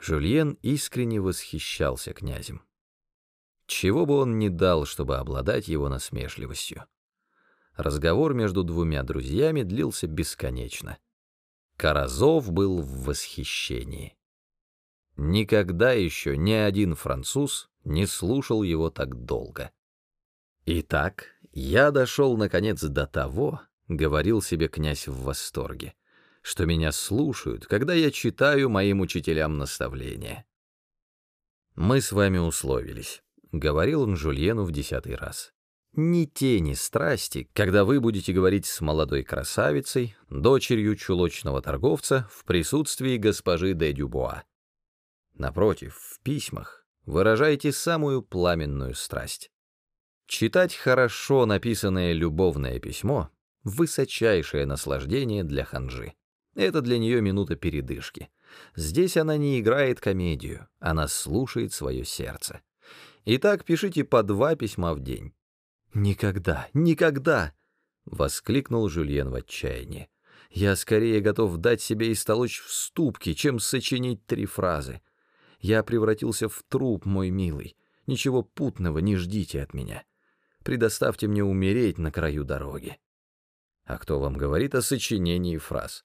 Жюльен искренне восхищался князем. Чего бы он ни дал, чтобы обладать его насмешливостью. Разговор между двумя друзьями длился бесконечно. Каразов был в восхищении. Никогда еще ни один француз не слушал его так долго. «Итак, я дошел, наконец, до того, — говорил себе князь в восторге, — что меня слушают, когда я читаю моим учителям наставления. Мы с вами условились, — говорил он Жульену в десятый раз. Ни тени страсти, когда вы будете говорить с молодой красавицей, дочерью чулочного торговца в присутствии госпожи де Дюбуа. Напротив, в письмах выражайте самую пламенную страсть. Читать хорошо написанное любовное письмо — высочайшее наслаждение для ханжи. Это для нее минута передышки. Здесь она не играет комедию, она слушает свое сердце. Итак, пишите по два письма в день. «Никогда, никогда!» — воскликнул Жюльен в отчаянии. «Я скорее готов дать себе истолочь в ступке, чем сочинить три фразы. Я превратился в труп, мой милый. Ничего путного не ждите от меня предоставьте мне умереть на краю дороги. А кто вам говорит о сочинении фраз?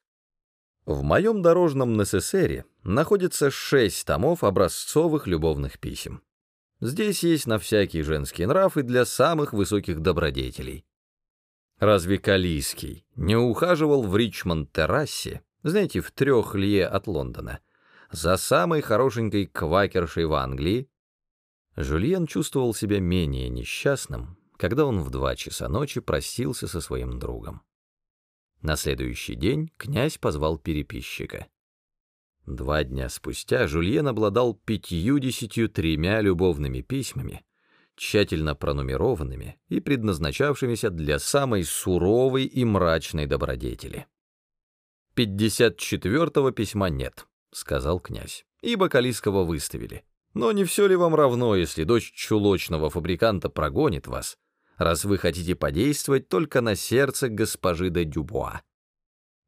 В моем дорожном НССРе находится шесть томов образцовых любовных писем. Здесь есть на всякий женский нрав и для самых высоких добродетелей. Разве Калийский не ухаживал в Ричмонд-террасе, знаете, в трех лье от Лондона, за самой хорошенькой квакершей в Англии? Жюльен чувствовал себя менее несчастным, когда он в два часа ночи простился со своим другом. На следующий день князь позвал переписчика. Два дня спустя Жульен обладал пятьюдесятью тремя любовными письмами, тщательно пронумерованными и предназначавшимися для самой суровой и мрачной добродетели. «Пятьдесят четвертого письма нет», — сказал князь, — «ибо Калийского выставили. Но не все ли вам равно, если дочь чулочного фабриканта прогонит вас, раз вы хотите подействовать только на сердце госпожи де Дюбуа.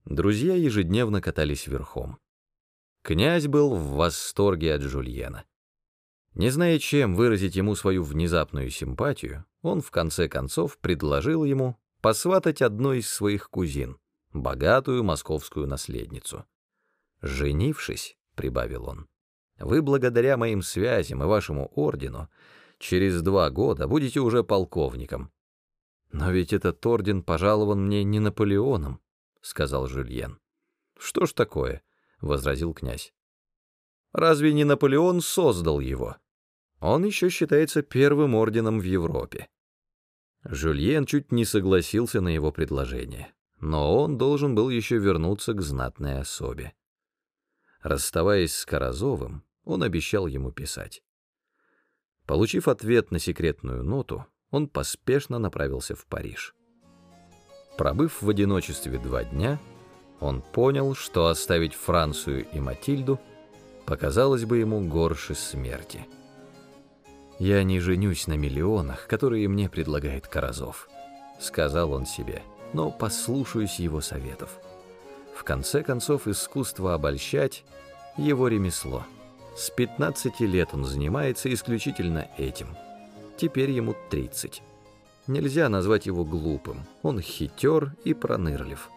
Друзья ежедневно катались верхом. Князь был в восторге от Жульена. Не зная, чем выразить ему свою внезапную симпатию, он в конце концов предложил ему посватать одной из своих кузин, богатую московскую наследницу. «Женившись», — прибавил он, — «вы благодаря моим связям и вашему ордену через два года будете уже полковником». «Но ведь этот орден пожалован мне не Наполеоном», — сказал Жюльен. «Что ж такое?» — возразил князь. «Разве не Наполеон создал его? Он еще считается первым орденом в Европе». Жюльен чуть не согласился на его предложение, но он должен был еще вернуться к знатной особе. Расставаясь с Каразовым, он обещал ему писать. Получив ответ на секретную ноту, он поспешно направился в Париж. Пробыв в одиночестве два дня, он понял, что оставить Францию и Матильду показалось бы ему горше смерти. «Я не женюсь на миллионах, которые мне предлагает Каразов», — сказал он себе, — «но послушаюсь его советов. В конце концов, искусство обольщать — его ремесло». С 15 лет он занимается исключительно этим. Теперь ему 30. Нельзя назвать его глупым, он хитер и пронырлив.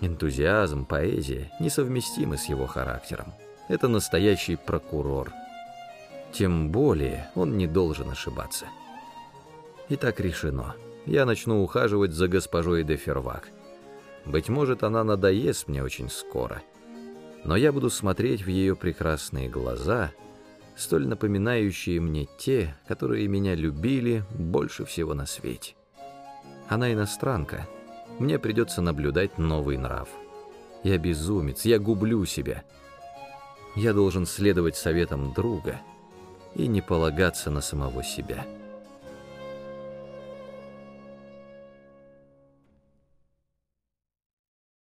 Энтузиазм, поэзия несовместимы с его характером. Это настоящий прокурор. Тем более он не должен ошибаться. Итак, решено. Я начну ухаживать за госпожой де Фервак. Быть может, она надоест мне очень скоро — но я буду смотреть в ее прекрасные глаза, столь напоминающие мне те, которые меня любили больше всего на свете. Она иностранка, мне придется наблюдать новый нрав. Я безумец, я гублю себя. Я должен следовать советам друга и не полагаться на самого себя».